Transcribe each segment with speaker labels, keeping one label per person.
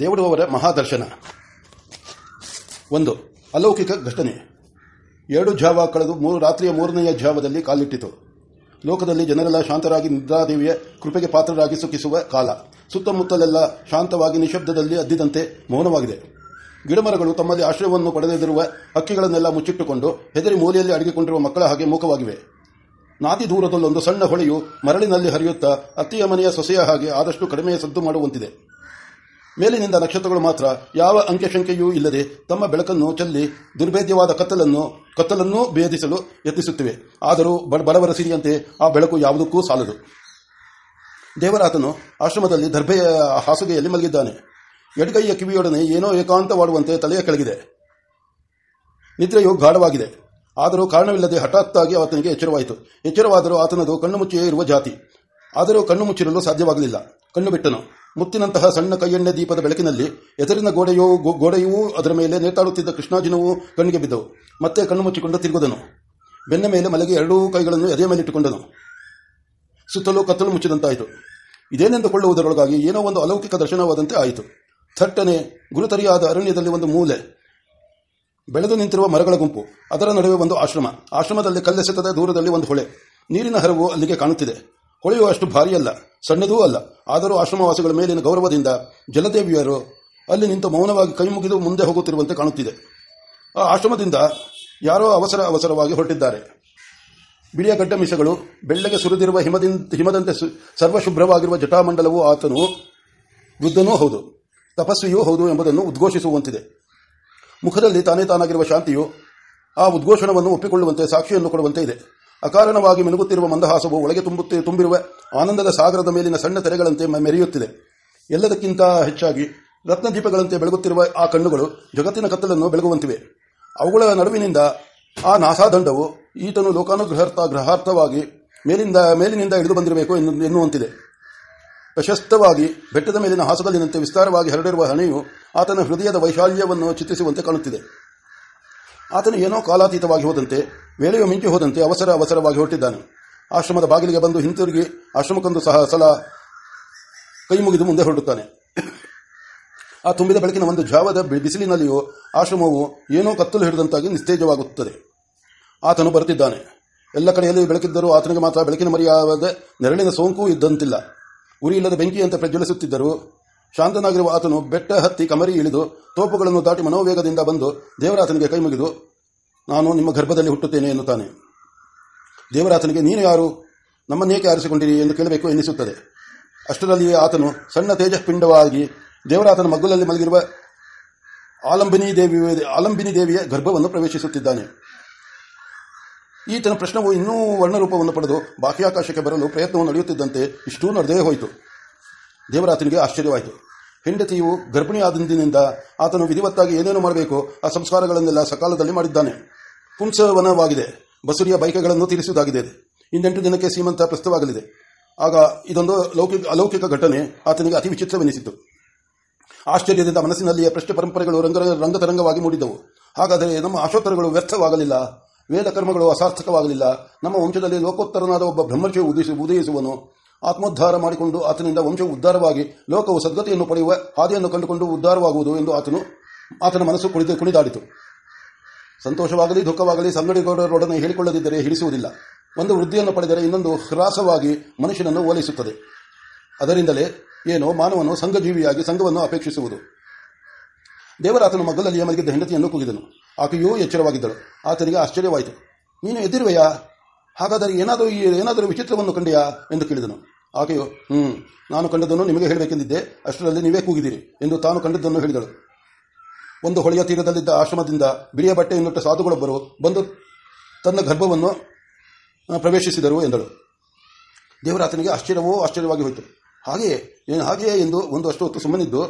Speaker 1: ದೇವರವರ ಮಹಾದರ್ಶನ. ಒಂದು, ಅಲೌಕಿಕ ಘಟನೆ. ಎರಡು ಜಾವ ಕಳೆದು ಮೂರು ರಾತ್ರಿಯ ಮೂರನೆಯ ಜಾವದಲ್ಲಿ ಕಾಲಿಟ್ಟಿತು. ಲೋಕದಲ್ಲಿ ಜನರೆಲ್ಲ ಶಾಂತರಾಗಿ ನಿದ್ರಾದೇವಿಯ ಕೃಪೆಗೆ ಪಾತ್ರರಾಗಿ ಸುಖಿಸುವ ಕಾಲ. ಸುತ್ತಮುತ್ತಲೆಲ್ಲ ಶಾಂತವಾಗಿ ನಿಶಬ್ದದಲ್ಲಿ ಅದ್ದಿದಂತೆ ಮೌನವಾಗಿದೆ. ಗಿಡಮರಗಳು ತಮ್ಮಲ್ಲಿ ಆಶ್ರಯವನ್ನು ಪಡೆದಿರುವ ಹಕ್ಕಿಗಳನ್ನೆಲ್ಲ ಮುಚ್ಚಿಟ್ಟುಕೊಂಡು ಹೆದರಿ ಮೂಲೆಯಲ್ಲಿ ಅಡಗಿಕೊಂಡಿರುವ ಮಕ್ಕಳ ಹಾಗೆ ಮೂಕವಾಗಿವೆ. ನಾತಿ ದೂರದಲ್ಲೊಂದು ಸಣ್ಣ ಹೊಳೆಯು ಮರಳಿನಲ್ಲಿ ಹರಿಯುತ್ತಾ ಅತ್ತಿಯ ಮನೆಯ ಸೊಸೆಯ ಹಾಗೆ ಆದಷ್ಟು ಕಡಿಮೆ ಸದ್ದು ಮಾಡುವಂತಿದೆ. ಮೇಲಿನಿಂದ ನಕ್ಷತ್ರಗಳು ಮಾತ್ರ ಯಾವ ಅಂಕೆಶಂಕೆಯೂ ಇಲ್ಲದೆ ತಮ್ಮ ಬೆಳಕನ್ನು ಚೆಲ್ಲಿ ದುರ್ಭೇದ್ಯವಾದ ಕತ್ತಲನ್ನು, ಕತ್ತಲನ್ನೂ ಭೇದಿಸಲು ಯತ್ನಿಸುತ್ತಿವೆ. ಆದರೂ ಬಡವರ ಸಿರಿಯಂತೆ ಆ ಬೆಳಕು ಯಾವುದಕ್ಕೂ ಸಾಲದು. ದೇವರಾತನು ಆಶ್ರಮದಲ್ಲಿ ದರ್ಭೆಯ ಹಾಸುಗೆಯಲ್ಲಿ ಮಲಗಿದ್ದಾನೆ. ಎಡಗೈಯ ಕಿವಿಯೊಡನೆ ಏನೋ ಏಕಾಂತವಾಡುವಂತೆ ತಲೆಯ ಕೆಳಗಿದೆ. ನಿದ್ರೆಯು ಗಾಢವಾಗಿದೆ. ಆದರೂ ಕಾರಣವಿಲ್ಲದೆ ಹಠಾತ್ತಾಗಿ ಆತನಿಗೆ ಎಚ್ಚರವಾಯಿತು. ಎಚ್ಚರವಾದರೂ ಆತನದು ಕಣ್ಣು ಮುಚ್ಚಿಯೇ ಇರುವ ಜಾತಿ. ಆದರೂ ಕಣ್ಣು ಮುಚ್ಚಿರಲು ಸಾಧ್ಯವಾಗಲಿಲ್ಲ. ಕಣ್ಣು ಬಿಟ್ಟನು. ಮುತ್ತಿನಂತಹ ಸಣ್ಣ ಕೈಯೆಣ್ಣೆ ದೀಪದ ಬೆಳಕಿನಲ್ಲಿ ಎದುರಿನ ಗೋಡೆಯೂ ಗೋಡೆಯೂ ಅದರ ಮೇಲೆ ನೇತಾಡುತ್ತಿದ್ದ ಕೃಷ್ಣಾಜಿನವು ಕಣ್ಣಿಗೆ ಬಿದ್ದವು. ಮತ್ತೆ ಕಣ್ಣು ಮುಚ್ಚಿಕೊಂಡು ತಿರುಗುದನು. ಬೆನ್ನ ಮೇಲೆ ಮಲಗಿ ಎರಡೂ ಕೈಗಳನ್ನು ಎದೆಯ ಮೇಲಿಟ್ಟುಕೊಂಡನು ಸುತ್ತಲೂ ಕತ್ತಲು ಮುಚ್ಚಿದಂತಾಯಿತು. ಇದೇನೆಂದುಕೊಳ್ಳುವುದರೊಳಗಾಗಿ ಏನೋ ಒಂದು ಅಲೌಕಿಕ ದರ್ಶನವಾದಂತೆ ಆಯಿತು. ಥಟ್ಟನೆ, ಗುರುತರಿಯಾದ ಅರಣ್ಯದಲ್ಲಿ ಒಂದು ಮೂಲೆ. ಬೆಳೆದು ನಿಂತಿರುವ ಮರಗಳ ಗುಂಪು. ಅದರ ನಡುವೆ ಒಂದು ಆಶ್ರಮ. ಆಶ್ರಮದಲ್ಲಿ ಕಲ್ಲೆಸೆತದ ದೂರದಲ್ಲಿ ಒಂದು ಹೊಳೆ. ನೀರಿನ ಹರವು ಅಲ್ಲಿಗೆ ಕಾಣುತ್ತಿದೆ. ಹೊಳೆಯು ಅಷ್ಟು ಭಾರಿಯಲ್ಲ ಸಣ್ಣದೂ ಅಲ್ಲ. ಆದರೂ ಆಶ್ರಮವಾಸಿಗಳ ಮೇಲಿನ ಗೌರವದಿಂದ ಜಲದೇವಿಯರು ಅಲ್ಲಿ ನಿಂತು ಮೌನವಾಗಿ ಕೈ ಮುಗಿದು ಮುಂದೆ ಹೋಗುತ್ತಿರುವಂತೆ ಕಾಣುತ್ತಿದೆ. ಆ ಆಶ್ರಮದಿಂದ ಯಾರೋ ಅವಸರ ಅವಸರವಾಗಿ ಹೊರಟಿದ್ದಾರೆ. ಬಿಳಿಯ ಗಡ್ಡ ಬೆಳ್ಳಗೆ ಸುರಿದಿರುವ ಹಿಮದಿಂದ, ಹಿಮದಂತೆ ಸರ್ವಶುಭ್ರವಾಗಿರುವ ಜಟಾಮಂಡಲವೂ ಆತನು ವೃದ್ಧನೂ ಹೌದು, ತಪಸ್ವಿಯೂ ಹೌದು ಎಂಬುದನ್ನು ಉದ್ಘೋಷಿಸುವಂತಿದೆ. ಮುಖದಲ್ಲಿ ತಾನೇ ತಾನಾಗಿರುವ ಶಾಂತಿಯು ಆ ಉದ್ಘೋಷಣವನ್ನು ಒಪ್ಪಿಕೊಳ್ಳುವಂತೆ, ಸಾಕ್ಷಿಯನ್ನು ಕೊಡುವಂತೆ ಇದೆ. ಅಕಾರಣವಾಗಿ ಮಿನುಗುತ್ತಿರುವ ಮಂದಹಾಸವು ಒಳಗೆ ತುಂಬುತ್ತೆ, ತುಂಬಿರುವ. ಆನಂದದ ಸಾಗರದ ಮೇಲಿನ ಸಣ್ಣ ತೆರೆಗಳಂತೆ ಮೆರೆಯುತ್ತಿದೆ. ಎಲ್ಲದಕ್ಕಿಂತ ಹೆಚ್ಚಾಗಿ ರತ್ನದೀಪಗಳಂತೆ ಬೆಳಗುತ್ತಿರುವ ಆ ಕಣ್ಣುಗಳು ಜಗತ್ತಿನ ಕತ್ತಲನ್ನು ಬೆಳಗುವಂತಿವೆ. ಅವುಗಳ ನಡುವಿನಿಂದ ಆ ನಾಸಾದಂಡವು ಈತನು ಲೋಕಾನುಗ್ರಹಾರ್ಥ ಗ್ರಹಾರ್ಥವಾಗಿ ಮೇಲಿಂದ, ಮೇಲಿನಿಂದ ಇಳಿದು ಬಂದಿರಬೇಕು ಎನ್ನುವಂತಿದೆ. ಪ್ರಶಸ್ತವಾಗಿ ಬೆಟ್ಟದ ಮೇಲಿನ ಹಾಸುಗಲ್ಲಿನಂತೆ ವಿಸ್ತಾರವಾಗಿ ಹರಡಿರುವ ಹಣೆಯು ಆತನ ಹೃದಯದ ವೈಶಾಲ್ಯವನ್ನು ಚಿತ್ರಿಸುವಂತೆ ಕಾಣುತ್ತಿದೆ. ಆತನು ಏನೋ ಕಾಲಾತೀತವಾಗಿ ಹೋದಂತೆ ವೇಳೆಯು ಮಿಂಚಿ ಹೋದಂತೆ ಅವಸರ ಅವಸರವಾಗಿ ಹೊರಟಿದ್ದಾನೆ. ಆಶ್ರಮದ ಬಾಗಿಲಿಗೆ ಬಂದು ಹಿಂತಿರುಗಿ ಆಶ್ರಮಕ್ಕೊಂದು ಸಹ ಸಲ ಕೈ ಮುಗಿದು ಮುಂದೆ ಹೊರಡುತ್ತಾನೆ. ಆ ತುಂಬಿದ ಬೆಳಕಿನ ಒಂದು ಜಾವದ ಬಿಸಿಲಿನಲ್ಲಿಯೂ ಆಶ್ರಮವು ಏನೋ ಕತ್ತಲು ಹಿಡಿದಂತಾಗಿ ನಿಸ್ತೇಜವಾಗುತ್ತದೆ. ಆತನು ಬರುತ್ತಿದ್ದಾನೆ. ಎಲ್ಲ ಕಡೆಯಲ್ಲಿ ಬೆಳಕಿದ್ದರೂ ಆತನಿಗೆ ಮಾತ್ರ ಬೆಳಕಿನ ಮರಿಯಾದ ನೆರಳಿನ ಸೋಂಕು ಇದ್ದಂತಿಲ್ಲ. ಉರಿಯಿಲ್ಲದ ಬೆಂಕಿಯಂತೆ ಪ್ರಜ್ವಲಿಸುತ್ತಿದ್ದರು ಶಾಂತನಾಗಿರುವ ಆತನು ಬೆಟ್ಟ ಹತ್ತಿ ಕಮರಿ ಇಳಿದು ತೋಪುಗಳನ್ನು ದಾಟಿ ಮನೋವೇಗದಿಂದ ಬಂದು ದೇವರಾತನಿಗೆ ಕೈ ಮುಗಿದು ನಾನು ನಿಮ್ಮ ಗರ್ಭದಲ್ಲಿ ಹುಟ್ಟುತ್ತೇನೆ ಎನ್ನುತ್ತಾನೆ. ದೇವರಾತನಿಗೆ ನೀನು ಯಾರು? ನಮ್ಮನ್ನೇಕೆ ಆರಿಸಿಕೊಂಡಿರಿ ಎಂದು ಕೇಳಬೇಕು ಎನ್ನಿಸುತ್ತದೆ. ಅಷ್ಟರಲ್ಲಿಯೇ ಆತನು ಸಣ್ಣ ತೇಜಸ್ಪಿಂಡವಾಗಿ ದೇವರಾತನ ಮಗ್ಗುಲಲ್ಲಿ ಮಲಗಿರುವ ಆಲಂಬಿನಿ ದೇವಿ, ಆಲಂಬಿನಿ ದೇವಿಯ ಗರ್ಭವನ್ನು ಪ್ರವೇಶಿಸುತ್ತಿದ್ದಾನೆ. ಈತನ ಪ್ರಶ್ನವು ಇನ್ನೂ ವರ್ಣರೂಪವನ್ನು ಪಡೆದು ಬಾಹ್ಯಾಕಾಶಕ್ಕೆ ಬರಲು ಪ್ರಯತ್ನವು ನಡೆಯುತ್ತಿದ್ದಂತೆ ಇಷ್ಟೂ ನಡೆದೇ ಹೋಯಿತು. ದೇವರಾತನಿಗೆ ಆಶ್ಚರ್ಯವಾಯಿತು. ಹೆಂಡತಿಯು ಗರ್ಭಿಣಿಯಾದಂದಿನಿಂದ ಆತನು ವಿಧಿವತ್ತಾಗಿ ಏನೇನು ಮಾಡಬೇಕು, ಆ ಸಂಸ್ಕಾರಗಳನ್ನೆಲ್ಲ ಸಕಾಲದಲ್ಲಿ ಮಾಡಿದ್ದಾನೆ. ಪುಂಸವನವಾಗಿದೆ. ಬಸುರಿಯ ಬೈಕೆಗಳನ್ನು ತೀರಿಸುವುದಾಗಿದೆ ಇಂದೆಂಟು ದಿನಕ್ಕೆ ಸೀಮಂತ ಪ್ರಸ್ತುತವಾಗಲಿದೆ. ಆಗ ಇದೊಂದು ಲೌಕಿಕ, ಅಲೌಕಿಕ ಘಟನೆ. ಆತನಿಗೆ ಅತಿ ವಿಚಿತ್ರವೆನಿಸಿತು. ಆಶ್ಚರ್ಯದಿಂದ ಮನಸ್ಸಿನಲ್ಲಿಯೇ ಪ್ರಶ್ನೆ ಪರಂಪರೆಗಳು ರಂಗ, ರಂಗತರಂಗವಾಗಿ ಮೂಡಿದ್ದವು ಹಾಗಾದರೆ ನಮ್ಮ ಆಶೋತ್ತರಗಳು ವ್ಯರ್ಥವಾಗಲಿಲ್ಲ? ವೇದ ಕರ್ಮಗಳು ಅಸಾರ್ಥಕವಾಗಲಿಲ್ಲ? ನಮ್ಮ ವಂಶದಲ್ಲಿ ಲೋಕೋತ್ತರನಾದ ಒಬ್ಬ ಬ್ರಹ್ಮರ್ಷಿ ಉದಯಿಸಿ, ಉದಯಿಸುವನು. ಆತ್ಮೋದ್ಧಾರ ಮಾಡಿಕೊಂಡು ಆತನಿಂದ ವಂಶವು ಉದ್ಧಾರವಾಗಿ, ಲೋಕವು ಸದ್ಗತಿಯನ್ನು ಪಡೆಯುವ ಹಾದಿಯನ್ನು ಕಂಡುಕೊಂಡು ಉದ್ಧಾರವಾಗುವುದು ಎಂದು ಆತನು, ಆತನ ಮನಸ್ಸು ಕುಣಿದು ಕುಣಿದಾಡಿತು. ಸಂತೋಷವಾಗಲಿ, ದುಃಖವಾಗಲಿ ಸಂಗಡಿಗರೊಡನೆ ಹೇಳಿಕೊಳ್ಳದಿದ್ದರೆ ಹಿಡಿಸುವುದಿಲ್ಲ. ಒಂದು ವೃದ್ಧಿಯನ್ನು ಪಡೆದರೆ ಇನ್ನೊಂದು ಹ್ರಾಸವಾಗಿ ಮನುಷ್ಯನನ್ನು ಓಲಿಸುತ್ತದೆ. ಅದರಿಂದಲೇ ಏನೋ ಮಾನವನು ಸಂಘಜೀವಿಯಾಗಿ ಸಂಘವನ್ನು ಅಪೇಕ್ಷಿಸುವುದು. ದೇವರಾತನ ಮಗ್ಗಲಲ್ಲಿ ಮಲಗಿದ್ದ ಹೆಂಡತಿಯನ್ನು ಕೂಗಿದನು. ಆಕೆಯೂ ಎಚ್ಚರವಾಗಿದ್ದಳು. ಆತನಿಗೆ ಆಶ್ಚರ್ಯವಾಯಿತು. ನೀನು ಎದ್ದಿರುವೆಯಾ? ಹಾಗಾದರೆ ಏನಾದರೂ ಏನಾದರೂ ವಿಚಿತ್ರವನ್ನು ಕಂಡೆಯಾ ಎಂದು ಕೇಳಿದನು. ಆಕೆಯು, ಹ್ಮ್, ನಾನು ಕಂಡದನ್ನು ನಿಮಗೆ ಹೇಳಬೇಕೆಂದಿದ್ದೆ. ಅಷ್ಟರಲ್ಲಿ ನೀವೇ ಕೂಗಿದಿರಿ ಎಂದು ತಾನು ಕಂಡದ್ದನ್ನು ಹೇಳಿದಳು. ಒಂದು ಹೊಳೆಯ ತೀರದಲ್ಲಿದ್ದ ಆಶ್ರಮದಿಂದ ಬಿಳಿಯ ಬಟ್ಟೆಯನ್ನುಟ್ಟ ಸಾಧುಗಳೊಬ್ಬರು ಬಂದು ತನ್ನ ಗರ್ಭವನ್ನು ಪ್ರವೇಶಿಸಿದರು ಎಂದಳು. ದೇವರಾತನಿಗೆ ಆಶ್ಚರ್ಯವೋ ಆಶ್ಚರ್ಯವಾಗಿ ಹೋಯಿತು. ಹಾಗೆಯೇ ಏನು ಹಾಗೆಯೇ ಎಂದು ಒಂದು ಅಷ್ಟು ಹೊತ್ತು ಸುಮ್ಮನಿದ್ದು,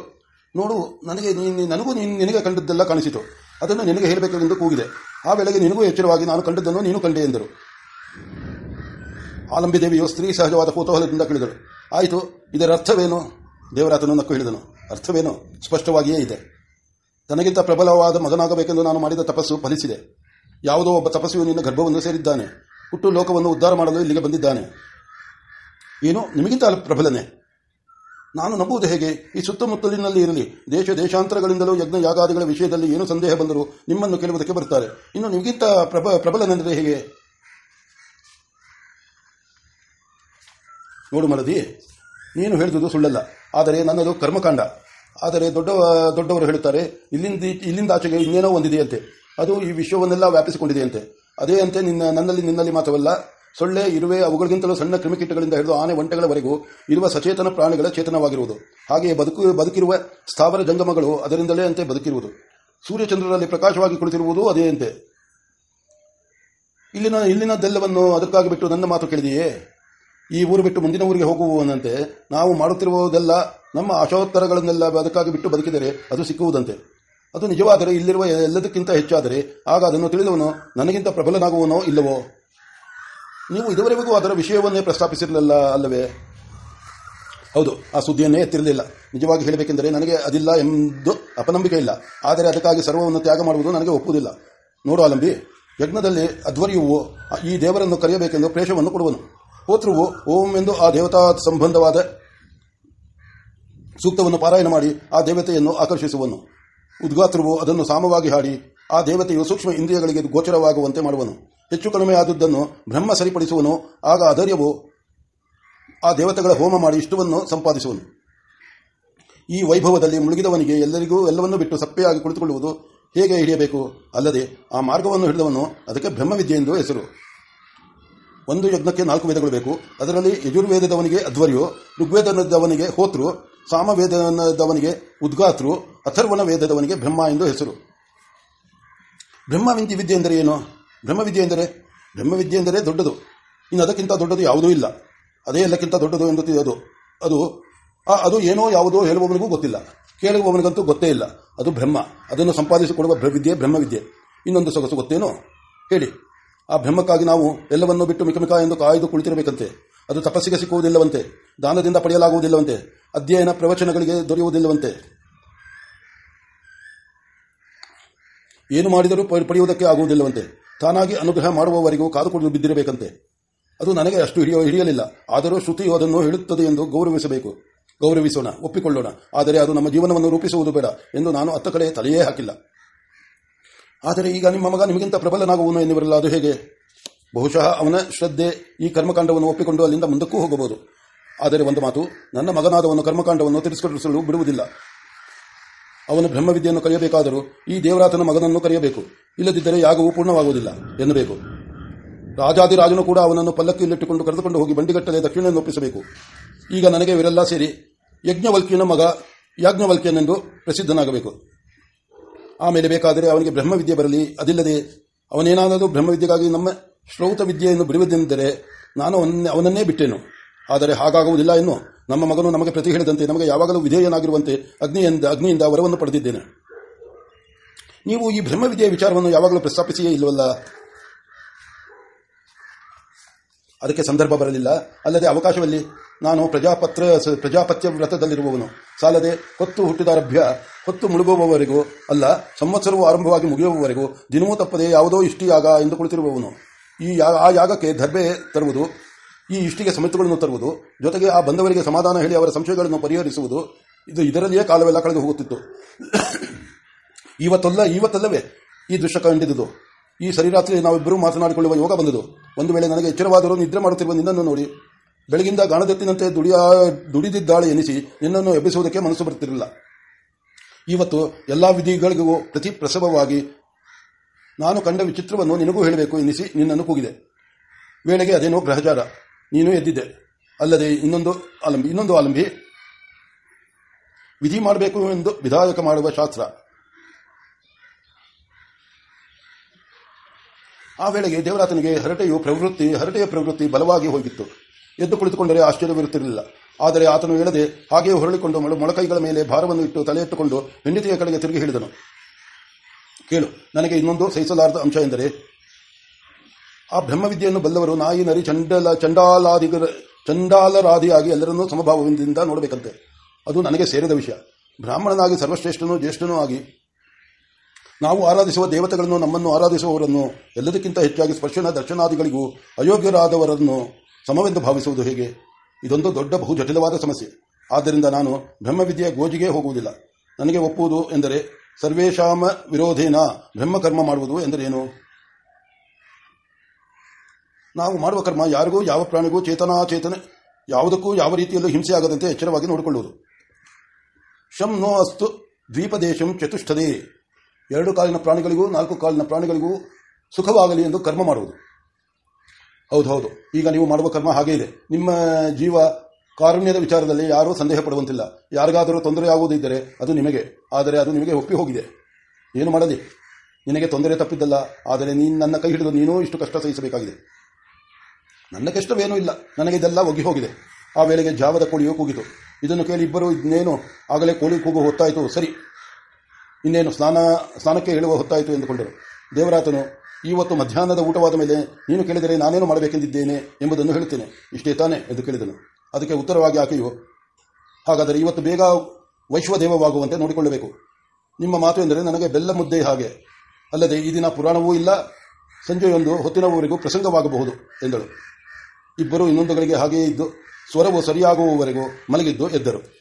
Speaker 1: ನೋಡು, ನನಗೆ ನನಗೂ ನಿನಗೆ ಕಂಡದ್ದೆಲ್ಲ ಕಾಣಿಸಿತು. ಅದನ್ನು ನಿನಗೆ ಹೇಳಬೇಕೆಂದು ಕೂಗಿದೆ. ಆ ವೇಳೆಗೆ ನಿನಗೂ ಎಚ್ಚರವಾಗಿ ನಾನು ಕಂಡದ್ದನ್ನು ನೀನು ಕಂಡೆ ಎಂದರು. ಆಲಂಬಿ ದೇವಿಯು ಸ್ತ್ರೀ ಸಹಜವಾದ ಕುತೂಹಲದಿಂದ ಕೇಳಿದಳು. ಆಯಿತು, ಇದರ ಅರ್ಥವೇನು? ದೇವರಾತನು ನಕ್ಕು ಹೇಳಿದನು. ಅರ್ಥವೇನು? ಸ್ಪಷ್ಟವಾಗಿಯೇ ಇದೆ. ತನಗಿಂತ ಪ್ರಬಲವಾದ ಮಗನಾಗಬೇಕೆಂದು ನಾನು ಮಾಡಿದ ತಪಸ್ಸು ಫಲಿಸಿದೆ. ಯಾವುದೋ ಒಬ್ಬ ತಪಸ್ವಿಯು ನಿನ್ನ ಗರ್ಭವನ್ನು ಸೇರಿದ್ದಾನೆ. ಹುಟ್ಟು ಲೋಕವನ್ನು ಉದ್ಧಾರ ಮಾಡಲು ಇಲ್ಲಿಗೆ ಬಂದಿದ್ದಾನೆ. ಏನು? ನಿಮಗಿಂತ ಪ್ರಬಲನೆ. ನಾನು ನಂಬುವುದು ಹೇಗೆ? ಈ ಸುತ್ತಮುತ್ತಲಿನಲ್ಲಿ ಇರಲಿ, ದೇಶ ದೇಶಾಂತರಗಳಿಂದಲೂ ಯಜ್ಞ ಯಾಗಾದಿಗಳ ವಿಷಯದಲ್ಲಿ ಏನು ಸಂದೇಹ ಬಂದರೂ ನಿಮ್ಮನ್ನು ಕೇಳುವುದಕ್ಕೆ ಬರುತ್ತಾರೆ. ಇನ್ನು ನಿಮಗಿಂತ ಪ್ರಬ, ಪ್ರಬಲನೆಂದರೆ ಹೇಗೆ? ನೋಡು ಮರದಿ, ನೀನು ಹೇಳಿದುದು ಸುಳ್ಳಲ್ಲ. ಆದರೆ ನನ್ನದು ಕರ್ಮಕಾಂಡ. ಆದರೆ ದೊಡ್ಡ, ದೊಡ್ಡವರು ಹೇಳುತ್ತಾರೆ, ಇಲ್ಲಿಂದ ಇಲ್ಲಿಂದ ಆಚೆಗೆ ಇನ್ನೇನೋ ಒಂದಿದೆಯಂತೆ. ಅದು ಈ ವಿಶ್ವವನ್ನೆಲ್ಲ ವ್ಯಾಪಿಸಿಕೊಂಡಿದೆಯಂತೆ. ಅದೇ ಅಂತೆ ನಿನ್ನ, ನನ್ನಲ್ಲಿ, ನಿನ್ನಲ್ಲಿ ಮಾತ್ರವಲ್ಲ, ಸೊಳ್ಳೆ, ಇರುವೆ, ಅವುಗಳಿಗಿಂತಲೂ ಸಣ್ಣ ಕ್ರಿಮಿಕೀಟಗಳಿಂದ ಹಿಡಿದು ಆನೆ ಒಂಟೆಗಳವರೆಗೂ ಇರುವ ಸಚೇತನ ಪ್ರಾಣಿಗಳ ಚೇತನವಾಗಿರುವುದು. ಹಾಗೆಯೇ ಬದುಕು, ಬದುಕಿರುವ ಸ್ಥಾವರ ಜಂಗಮಗಳು ಅದರಿಂದಲೇ ಅಂತೆ ಬದುಕಿರುವುದು. ಸೂರ್ಯಚಂದ್ರರಲ್ಲಿ ಪ್ರಕಾಶವಾಗಿ ಕುಳಿತಿರುವುದು ಅದೇ ಅಂತೆ. ಇಲ್ಲಿನ ಇಲ್ಲಿನದೆಲ್ಲವನ್ನು ಅದಕ್ಕಾಗಿ ಬಿಟ್ಟು ನನ್ನ ಮಾತು ಕೇಳಿದೆಯೇ? ಈ ಊರು ಬಿಟ್ಟು ಮುಂದಿನ ಊರಿಗೆ ಹೋಗುವವನಂತೆ ನಾವು ಮಾಡುತ್ತಿರುವುದೆಲ್ಲ ನಮ್ಮ ಆಶೋತ್ತರಗಳನ್ನೆಲ್ಲ ಅದಕ್ಕಾಗಿ ಬಿಟ್ಟು ಬದುಕಿದರೆ ಅದು ಸಿಕ್ಕುವುದಂತೆ. ಅದು ನಿಜವಾದರೆ ಇಲ್ಲಿರುವ ಎಲ್ಲದಕ್ಕಿಂತ ಹೆಚ್ಚಾದರೆ, ಆಗ ಅದನ್ನು ತಿಳಿದವನು ನನಗಿಂತ ಪ್ರಬಲನಾಗುವನೋ ಇಲ್ಲವೋ? ನೀವು ಇದುವರೆಗೂ ಅದರ ವಿಷಯವನ್ನೇ ಪ್ರಸ್ತಾಪಿಸಿರಲಿಲ್ಲ ಅಲ್ಲವೇ? ಹೌದು, ಆ ಸುದ್ದಿಯನ್ನೇ ಎತ್ತಿರಲಿಲ್ಲ. ನಿಜವಾಗಿ ಹೇಳಬೇಕೆಂದರೆ ನನಗೆ ಅದಿಲ್ಲ ಎಂದು ಅಪನಂಬಿಕೆ ಇಲ್ಲ. ಆದರೆ ಅದಕ್ಕಾಗಿ ಸರ್ವವನ್ನು ತ್ಯಾಗ ಮಾಡುವುದು ನನಗೆ ಒಪ್ಪುವುದಿಲ್ಲ. ನೋಡು ಆಲಂಬಿ, ಯಜ್ಞದಲ್ಲಿ ಅಧ್ವರ್ಯವು ಈ ದೇವರನ್ನು ಕರೆಯಬೇಕೆಂದು ಪ್ರೇಷವನ್ನು ಕೊಡುವನು. ಹೋತೃವು, ಓಂ ಎಂದು ಆ ದೇವತಾ ಸಂಬಂಧವಾದ ಸೂಕ್ತವನ್ನು ಪಾರಾಯಣ ಮಾಡಿ ಆ ದೇವತೆಯನ್ನು ಆಕರ್ಷಿಸುವನು. ಉದ್ಗಾತ್ರವು ಅದನ್ನು ಸಾಮವಾಗಿ ಹಾಡಿ, ಆ ದೇವತೆಯು ಸೂಕ್ಷ್ಮ ಇಂದ್ರಿಯಗಳಿಗೆ ಗೋಚರವಾಗುವಂತೆ ಮಾಡುವನು. ಹೆಚ್ಚು ಕಡಿಮೆ ಆದದ್ದನ್ನು ಬ್ರಹ್ಮ ಸರಿಪಡಿಸುವನು, ಆಗ ಅಧೈರ್ಯವು ಆ ದೇವತೆಗಳ ಹೋಮ ಮಾಡಿ ಇಷ್ಟವನ್ನು ಸಂಪಾದಿಸುವನು. ಈ ವೈಭವದಲ್ಲಿ ಮುಳುಗಿದವನಿಗೆ ಎಲ್ಲರಿಗೂ ಎಲ್ಲವನ್ನೂ ಬಿಟ್ಟು ಸಪ್ಪೆಯಾಗಿ ಕುಳಿತುಕೊಳ್ಳುವುದು ಹೇಗೆ ಹಿಡಿಯಬೇಕು? ಅಲ್ಲದೆ ಆ ಮಾರ್ಗವನ್ನು ಹಿಡಿದವನು ಅದಕ್ಕೆ ಬ್ರಹ್ಮವಿದ್ಯೆ ಎಂದು ಹೆಸರು. ಒಂದು ಯಜ್ಞಕ್ಕೆ ನಾಲ್ಕು ವೇದಗಳು ಬೇಕು. ಅದರಲ್ಲಿ ಯಜುರ್ವೇದದವನಿಗೆ ಅಧ್ವರ್ಯು, ಋಗ್ವೇದದವನಿಗೆ ಹೋತೃ ಸಾಮವೇದದವನಿಗೆ ಉದ್ಗಾತೃ ಅಥರ್ವಣ ವೇದದವನಿಗೆ ಬ್ರಹ್ಮ ಎಂದು ಹೆಸರು. ಬ್ರಹ್ಮವಿದ್ಯೆ ವಿದ್ಯೆ ಎಂದರೆ ಏನು? ಬ್ರಹ್ಮವಿದ್ಯೆ ಎಂದರೆ ಬ್ರಹ್ಮವಿದ್ಯೆ ಎಂದರೆ ದೊಡ್ಡದು. ಇನ್ನು ಅದಕ್ಕಿಂತ ದೊಡ್ಡದು ಯಾವುದೂ ಇಲ್ಲ. ಅದೇ ಎಲ್ಲಕ್ಕಿಂತ ದೊಡ್ಡದು ಎಂದು ತಿಳಿಯೋದು. ಅದು ಅದು ಏನೋ ಯಾವುದೋ ಹೇಳುವವನಿಗೂ ಗೊತ್ತಿಲ್ಲ. ಕೇಳುವವನಿಗಂತೂ ಗೊತ್ತೇ ಇಲ್ಲ. ಅದು ಬ್ರಹ್ಮ. ಅದನ್ನು ಸಂಪಾದಿಸಿಕೊಡುವ ವಿದ್ಯೆ ಬ್ರಹ್ಮವಿದ್ಯೆ. ಇನ್ನೊಂದು ಸೊಗಸು ಗೊತ್ತೇನೋ? ಹೇಳಿ. ಆ ಬ್ರಹ್ಮಕ್ಕಾಗಿ ನಾವು ಎಲ್ಲವನ್ನೂ ಬಿಟ್ಟು ಮಿಕಮಿಕ ಎಂದು ಕಾಯ್ದು ಕುಳಿತಿರಬೇಕಂತೆ. ಅದು ತಪಸ್ಸಿಗೆ ಸಿಕ್ಕುವುದಿಲ್ಲವಂತೆ. ದಾನದಿಂದ ಪಡೆಯಲಾಗುವುದಿಲ್ಲವಂತೆ. ಅಧ್ಯಯನ ಪ್ರವಚನಗಳಿಗೆ ದೊರೆಯುವುದಿಲ್ಲವಂತೆ. ಏನು ಮಾಡಿದರೂ ಪಡೆಯುವುದಕ್ಕೆ ಆಗುವುದಿಲ್ಲವಂತೆ. ತಾನಾಗಿ ಅನುಗ್ರಹ ಮಾಡುವವರೆಗೂ ಕಾದುಕೊಂಡು ಬಿದ್ದಿರಬೇಕಂತೆ. ಅದು ನನಗೆ ಅಷ್ಟು ಹಿಡಿಯೋ ಹಿಡಿಯಲಿಲ್ಲ ಆದರೂ ಶ್ರುತಿಯು ಅದನ್ನು ಹೇಳುತ್ತದೆ ಎಂದು ಗೌರವಿಸಬೇಕು. ಗೌರವಿಸೋಣ, ಒಪ್ಪಿಕೊಳ್ಳೋಣ. ಆದರೆ ಅದು ನಮ್ಮ ಜೀವನವನ್ನು ರೂಪಿಸುವುದು ಬೇಡ ಎಂದು ನಾನು ಅತ್ತ ಕಡೆ ತಲೆಯೇ ಹಾಕಿಲ್ಲ. ಆದರೆ ಈಗ ನಿಮ್ಮ ಮಗ ನಿಮಗಿಂತ ಪ್ರಬಲನಾಗುವನು ಎನ್ನುವರಲ್ಲ ಅದು ಹೇಗೆ? ಬಹುಶಃ ಅವನ ಶ್ರದ್ಧೆ ಈ ಕರ್ಮಕಾಂಡವನ್ನು ಒಪ್ಪಿಕೊಂಡು ಅಲ್ಲಿಂದ ಮುಂದಕ್ಕೂ ಹೋಗಬಹುದು. ಆದರೆ ಒಂದು ಮಾತು, ನನ್ನ ಮಗನಾದವನು ಕರ್ಮಕಾಂಡವನ್ನು ತಿರಸ್ಕರಿಸಲು ಬಿಡುವುದಿಲ್ಲ. ಅವನು ಬ್ರಹ್ಮವಿದ್ಯೆಯನ್ನು ಕರೆಯಬೇಕಾದರೂ ಈ ದೇವರಾತನ ಮಗನನ್ನು ಕರೆಯಬೇಕು ಇಲ್ಲದಿದ್ದರೆ ಯಾಗವು ಪೂರ್ಣವಾಗುವುದಿಲ್ಲ ಎನ್ನಬೇಕು. ರಾಜಾದಿರಾಜನು ಕೂಡ ಅವನನ್ನು ಪಲ್ಲಕ್ಕಿಯಲ್ಲಿಟ್ಟುಕೊಂಡು ಕರೆದುಕೊಂಡು ಹೋಗಿ ಬಂಡಿಗಟ್ಟಲೆ ದಕ್ಷಿಣೆಯನ್ನು ಒಪ್ಪಿಸಬೇಕು ಈಗ ನನಗೆ ಇವರೆಲ್ಲ ಸೇರಿ ಯಜ್ಞವಲ್ಕಿಯನ ಮಗ ಯಾಜ್ಞವಲ್ಕಿಯನೆಂದು ಪ್ರಸಿದ್ಧನಾಗಬೇಕು. ಆಮೇಲೆ ಬೇಕಾದರೆ ಅವನಿಗೆ ಬ್ರಹ್ಮವಿದ್ಯೆ ಬರಲಿ. ಅದಿಲ್ಲದೆ ಅವನೇನಾದರೂ ಬ್ರಹ್ಮವಿದ್ಯೆಗಾಗಿ ನಮ್ಮ ಶ್ರೌತ ವಿದ್ಯೆಯನ್ನು ಬಿಡುವುದೆಂದರೆ ನಾನು ಅವನನ್ನೇ ಬಿಟ್ಟೇನು. ಆದರೆ ಹಾಗಾಗುವುದಿಲ್ಲ ಇನ್ನು. ನಮ್ಮ ಮಗನು ನಮಗೆ ಪ್ರತಿ ಹೇಳಿದಂತೆ ನಮಗೆ ಯಾವಾಗಲೂ ವಿಧೇಯನಾಗಿರುವಂತೆ ಅಗ್ನಿಯಿಂದ ಅಗ್ನಿಯಿಂದ ವರವನ್ನು ಪಡೆದಿದ್ದೇನೆ. ನೀವು ಈ ಬ್ರಹ್ಮವಿದ್ಯೆಯ ವಿಚಾರವನ್ನು ಯಾವಾಗಲೂ ಪ್ರಸ್ತಾಪಿಸಿಯೇ ಇಲ್ಲವಲ್ಲ? ಅದಕ್ಕೆ ಸಂದರ್ಭ ಬರಲಿಲ್ಲ. ಅಲ್ಲದೆ ಅವಕಾಶದಲ್ಲಿ ನಾನು ಪ್ರಜಾಪತ್ರ ಪ್ರಜಾಪತ್ಯ ವ್ರತದಲ್ಲಿರುವವನು. ಸಾಲದೆ ಹೊತ್ತು ಹುಟ್ಟಿದಾರಭ್ಯ, ಹೊತ್ತು ಮುಳುಗುವವರೆಗೂ ಅಲ್ಲ, ಸಂವತ್ಸರವು ಆರಂಭವಾಗಿ ಮುಗಿಯುವವರೆಗೂ ದಿನವೂ ತಪ್ಪದೆ ಯಾವುದೋ ಇಷ್ಟಿಯಾಗ ಎಂದು ಕುಳಿತಿರುವವನು. ಈ ಆ ಯಾಗಕ್ಕೆ ದರ್ಬೆ ತರುವುದು ಈ ಇಷ್ಟಿಗೆ ಸಮಿತಿಗಳನ್ನು ತರುವುದು, ಜೊತೆಗೆ ಆ ಬಂದವರಿಗೆ ಸಮಾಧಾನ ಹೇಳಿ ಅವರ ಸಂಶಯಗಳನ್ನು ಪರಿಹರಿಸುವುದು, ಇದು ಇದರಲ್ಲಿಯೇ ಕಾಲವೆಲ್ಲ ಕಳೆದು ಹೋಗುತ್ತಿತ್ತು. ಇವತ್ತಲ್ಲ, ಇವತ್ತಲ್ಲವೇ ಈ ದೃಶ್ಯ ಕಂಡಿದ್ದುದು ಈ ಸರಿರಾತ್ರಿ ನಾವಿಬ್ಬರೂ ಮಾತನಾಡಿಕೊಳ್ಳುವ ಯೋಗ ಬಂದದು. ಒಂದು ವೇಳೆ ನನಗೆ ಎಚ್ಚರವಾದರೂ ನಿದ್ರೆ ಮಾಡುತ್ತಿರುವ ನಿನ್ನನ್ನು ನೋಡಿ. ಬೆಳಗಿಂದ ಗಾಣದೆತ್ತಿನಂತೆ ದುಡಿಯ, ದುಡಿದಿದ್ದಾಳೆ ಎನಿಸಿ ನಿನ್ನನ್ನು ಎಬ್ಬಿಸುವುದಕ್ಕೆ ಮನಸ್ಸು ಬರುತ್ತಿರಲಿಲ್ಲ ಇವತ್ತು ಎಲ್ಲಾ ವಿಧಿಗಳಿಗೂ ಪ್ರತಿ ಪ್ರಸವವಾಗಿ ನಾನು ಕಂಡ ವಿಚಿತ್ರವನ್ನು ನಿನಗೂ ಹೇಳಬೇಕು ಎನಿಸಿ ನಿನ್ನನ್ನು ಕೂಗಿದೆ. ವೇಳೆಗೆ ಅದೇನೋ ಗ್ರಹಚಾರ ನೀನು ಎದ್ದಿದ್ದೆ. ಅಲ್ಲದೆ ಇನ್ನೊಂದು ಆಲಂಬಿ ಇನ್ನೊಂದು ಆಲಂಬಿ. ವಿಧಿ ಮಾಡಬೇಕು ಎಂದು ವಿಧಾಯಕ ಮಾಡುವ ಶಾಸ್ತ್ರ. ಆ ವೇಳೆಗೆ ದೇವರಾತನಿಗೆ ಹರಟೆಯು ಪ್ರವೃತ್ತಿ, ಹರಟೆಯ ಪ್ರವೃತ್ತಿ ಬಲವಾಗಿ ಹೋಗಿತ್ತು. ಎದ್ದು ಕುಳಿತುಕೊಂಡರೆ ಆಶ್ಚರ್ಯವಿರುತ್ತಿರಲಿಲ್ಲ. ಆದರೆ ಆತನು ಹೇಳದೆ ಹಾಗೆಯೇ ಹೊರಳಿಕೊಂಡು ಮೊಳಕೈಗಳ ಮೇಲೆ ಭಾರವನ್ನು ಇಟ್ಟು ತಲೆ ಇಟ್ಟುಕೊಂಡು ಹೆಂಡತಿಯ ಕಡೆಗೆ ತಿರುಗಿ ಹೇಳಿದನು. ಕೇಳು, ನನಗೆ ಇನ್ನೊಂದು ಸಹಿಸಲಾರದ ಅಂಶ ಎಂದರೆ ಆ ಬ್ರಹ್ಮವಿದ್ಯೆಯನ್ನು ಬಲ್ಲವರು ನಾಯಿ, ನರಿ, ಚಂಡಲ, ಚಂಡಾಲಾದಿ ಚಂಡಾಲರಾದಿಯಾಗಿ ಎಲ್ಲರನ್ನೂ ಸಮಭಾವದಿಂದ ನೋಡಬೇಕಂತೆ. ಅದು ನನಗೆ ಸೇರಿದ ವಿಷಯ. ಬ್ರಾಹ್ಮಣನಾಗಿ ಸರ್ವಶ್ರೇಷ್ಠನೂ ಜ್ಯೇಷ್ಠನೂ ಆಗಿ ನಾವು ಆರಾಧಿಸುವ ದೇವತೆಗಳನ್ನು, ನಮ್ಮನ್ನು ಆರಾಧಿಸುವವರನ್ನು, ಎಲ್ಲದಕ್ಕಿಂತ ಹೆಚ್ಚಾಗಿ ಸ್ಪರ್ಶನ ದರ್ಶನಾದಿಗಳಿಗೂ ಅಯೋಗ್ಯರಾದವರನ್ನು ಸಮವೆಂದು ಭಾವಿಸುವುದು ಹೇಗೆ? ಇದೊಂದು ದೊಡ್ಡ ಬಹು ಜಟಿಲವಾದ ಸಮಸ್ಯೆ. ಆದ್ದರಿಂದ ನಾನು ಬ್ರಹ್ಮವಿದ್ಯೆಯ ಗೋಜಿಗೆ ಹೋಗುವುದಿಲ್ಲ. ನನಗೆ ಒಪ್ಪುವುದು ಎಂದರೆ ಸರ್ವೇಶಾಮ ವಿರೋಧೇನ ಬ್ರಹ್ಮಕರ್ಮ ಮಾಡುವುದು ಎಂದರೇನು ನಾವು ಮಾಡುವ ಕರ್ಮ ಯಾರಿಗೂ, ಯಾವ ಪ್ರಾಣಿಗೂ ಚೇತನಾಚೇತನ, ಯಾವುದಕ್ಕೂ ಯಾವ ರೀತಿಯಲ್ಲೂ ಹಿಂಸೆ ಆಗದಂತೆ ಎಚ್ಚರವಾಗಿ ನೋಡಿಕೊಳ್ಳುವುದು. ಶಂ ನೋ ಅಸ್ತು ದ್ವೀಪದೇಶಂ ಚತುಷ್ಠದೇ ಎರಡು ಕಾಲಿನ ಪ್ರಾಣಿಗಳಿಗೂ, ನಾಲ್ಕು ಕಾಲಿನ ಪ್ರಾಣಿಗಳಿಗೂ ಸುಖವಾಗಲಿ ಎಂದು ಕರ್ಮ ಮಾಡುವುದು. ಹೌದು ಹೌದು. ಈಗ ನೀವು ಮಾಡುವ ಕರ್ಮ ಹಾಗೇ ಇದೆ. ನಿಮ್ಮ ಜೀವ ಕಾರುಣ್ಯದ ವಿಚಾರದಲ್ಲಿ ಯಾರೂ ಸಂದೇಹ ಪಡುವಂತಿಲ್ಲ ಯಾರಿಗಾದರೂ ತೊಂದರೆ ಆಗುವುದಿದ್ದರೆ ಅದು ನಿಮಗೆ, ಆದರೆ ಅದು ನಿಮಗೆ ಒಪ್ಪಿ ಹೋಗಿದೆ. ಏನು ಮಾಡಲಿ? ನಿನಗೆ ತೊಂದರೆ ತಪ್ಪಿದ್ದಲ್ಲ, ಆದರೆ ನೀನು ನನ್ನ ಕೈ ಹಿಡಿದು ನೀನೂ ಇಷ್ಟು ಕಷ್ಟ ಸಹಿಸಬೇಕಾಗಿದೆ. ನನ್ನ ಕಷ್ಟವೇನೂ ಇಲ್ಲ. ನನಗೆ ಇದೆಲ್ಲ ಒಗಿ ಹೋಗಿದೆ. ಆ ವೇಳೆಗೆ ಜಾವದ ಕೋಳಿಯು ಕೂಗಿತು. ಇದನ್ನು ಕೇಳಿ ಇಬ್ಬರು, ಇನ್ನೇನು ಆಗಲೇ ಕೋಳಿ ಕೂಗು ಹೊತ್ತಾಯಿತು. ಸರಿ. ಇನ್ನೇನು ಸ್ನಾನ, ಸ್ನಾನಕ್ಕೆ ಹೇಳುವ ಹೊತ್ತಾಯಿತು ಎಂದುಕೊಂಡರು. ದೇವರಾತನು, ಇವತ್ತು ಮಧ್ಯಾಹ್ನದ ಊಟವಾದ ಮೇಲೆ ನೀನು ಕೇಳಿದರೆ ನಾನೇನು ಮಾಡಬೇಕೆಂದಿದ್ದೇನೆ ಎಂಬುದನ್ನು ಹೇಳುತ್ತೇನೆ. ಇಷ್ಟೇ ತಾನೆ, ಎಂದು ಕೇಳಿದನು. ಅದಕ್ಕೆ ಉತ್ತರವಾಗಿ ಆಕೆಯು, ಹಾಗಾದರೆ ಇವತ್ತು ಬೇಗ ವೈಶ್ವದೇವವಾಗುವಂತೆ ನೋಡಿಕೊಳ್ಳಬೇಕು. ನಿಮ್ಮ ಮಾತು ಎಂದರೆ ನನಗೆ ಬೆಲ್ಲ ಮುದ್ದೆ ಹಾಗೆ. ಅಲ್ಲದೆ ಈ ದಿನ ಪುರಾಣವೂ ಇಲ್ಲ. ಸಂಜೆಯೊಂದು ಹೊತ್ತಿನವರೆಗೂ ಪ್ರಸಂಗವಾಗಬಹುದು, ಎಂದಳು. ಇಬ್ಬರು ಇನ್ನೊಂದುಗಳಿಗೆ ಹಾಗೆಯೇ ಇದ್ದು ಸ್ವರವು ಸರಿಯಾಗುವವರೆಗೂ ಮಲಗಿದ್ದು ಎದ್ದರು.